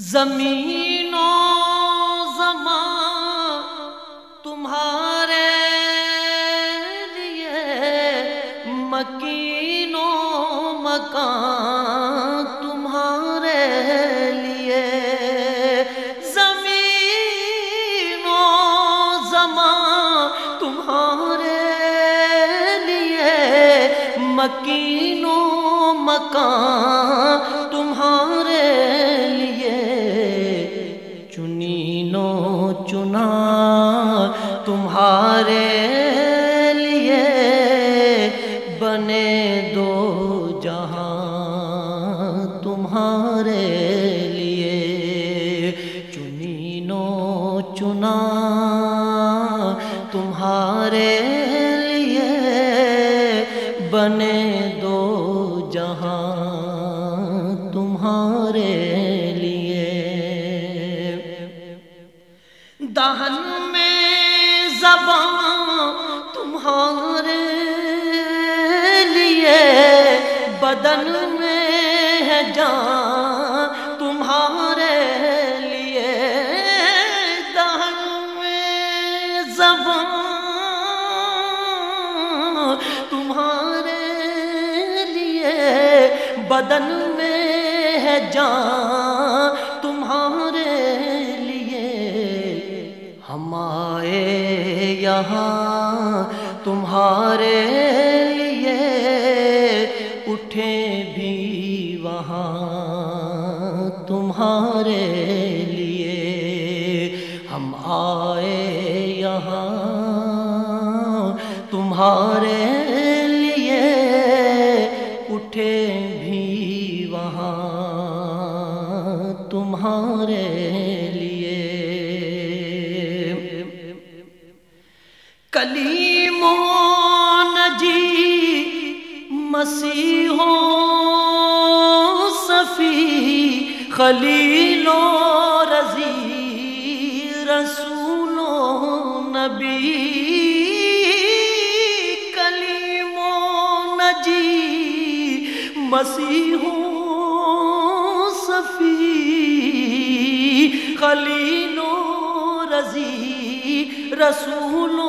زمین تمہارے لیے چنینو چنا تمہارے لیے بنے دو جہاں تمہارے لیے دہن میں زبان تمہارے لیے بدن میں جان تمہارے لیے دہن میں زبان تمہارے لیے بدن میں ہے جان تمہارے لیے ہم آئے یہاں تمہارے لیے اٹھے وہاں تمہارے لیے ہم آئے یہاں تمہارے لیے اٹھے بھی وہاں تمہارے لیے کلیم و نجی مسیح خلیل و رضی، رسول و نبی، کلیم و نجی، مسیح و صفی، خلیل و رضی، رسول و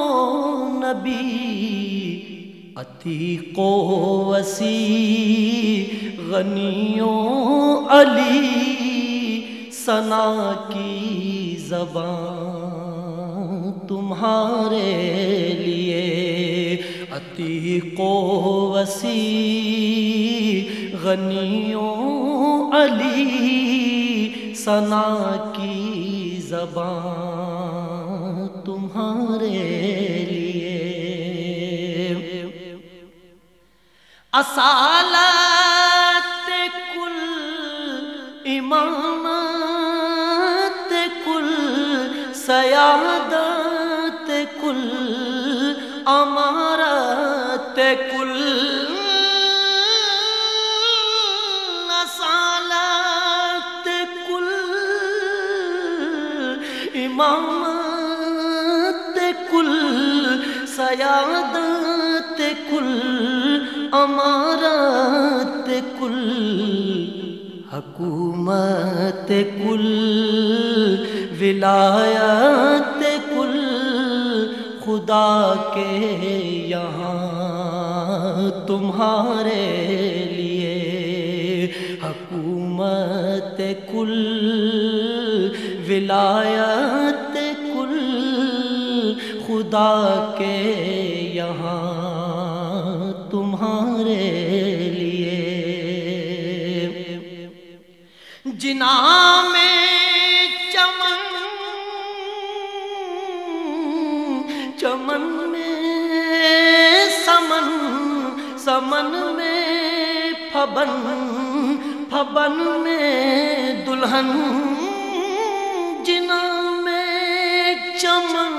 نبی، عتیق و وسیع، غنی و علی ثنا کی زبان تمہارے لیے۔ عتیق و وسیع غنی و علی ثنا کی زبان تمہارے لیے۔ اصالت امامت کل، سیادت کل، امارت کل، حکومت کل، ولایت کل، خدا کے یہاں تمہارے لیے حکومت کل۔ ولایت کل خدا کے یہاں تمہارے لیے۔ جنا میں چمن چمن میں سمن سمن میں پھبن پھبن میں دلہن۔ چمن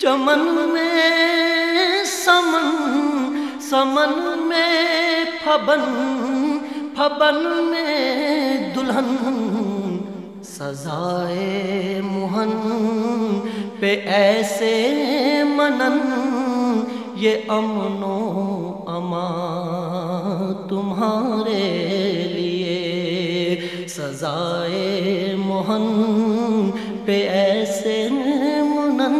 چمن میں سمن سمن میں پھبن پھبن میں دلہن، سزائے موہن پہ ایسے منن، یہ امن و امان تمہارے لیے، سزائے موہن پہ ایسے منن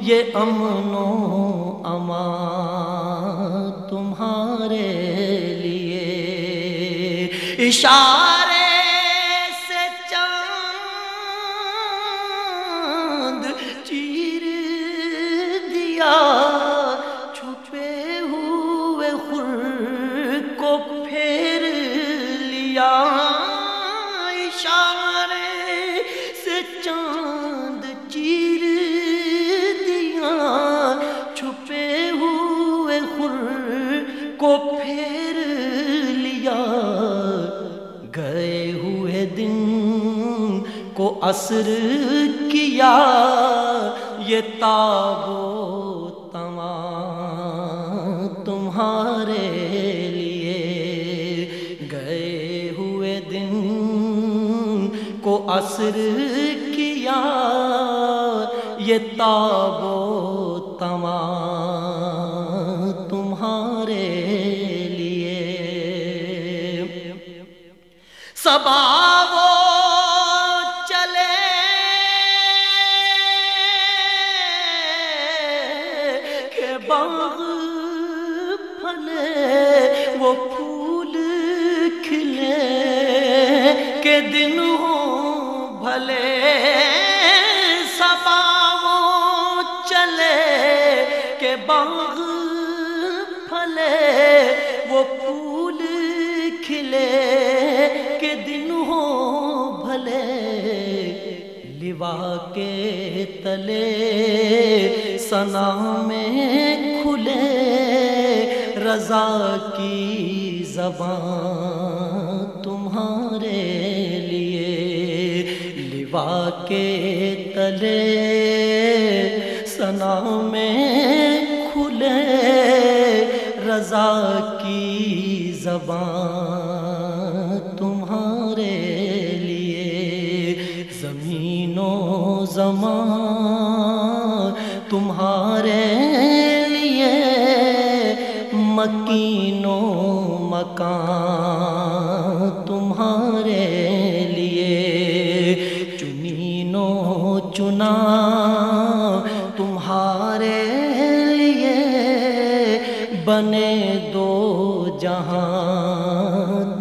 یہ امن و امان تمہارے لیے۔ اشارے کو پھیر لیا۔ گئے ہوئے دن کو اثر کیا۔ یہ تابو تما تمہارے لیے۔ گئے ہوئے دن کو اثر کیا۔ یہ تابو دن ہو بھلے سبا وہ چلے کہ باغ پھلے وہ پھول کھلے کہ دن ہو بھلے لوا کے تلے سنا میں کھلے رضا کی زبان تمہارے لیے لوا کے تلے سنا میں کھلے رضا کی زبان تمہارے لیے زمین و زمان تمہارے لیے مکین و مکان تمہارے لیے چنین و چنا تمہارے لیے بنے دو جہاں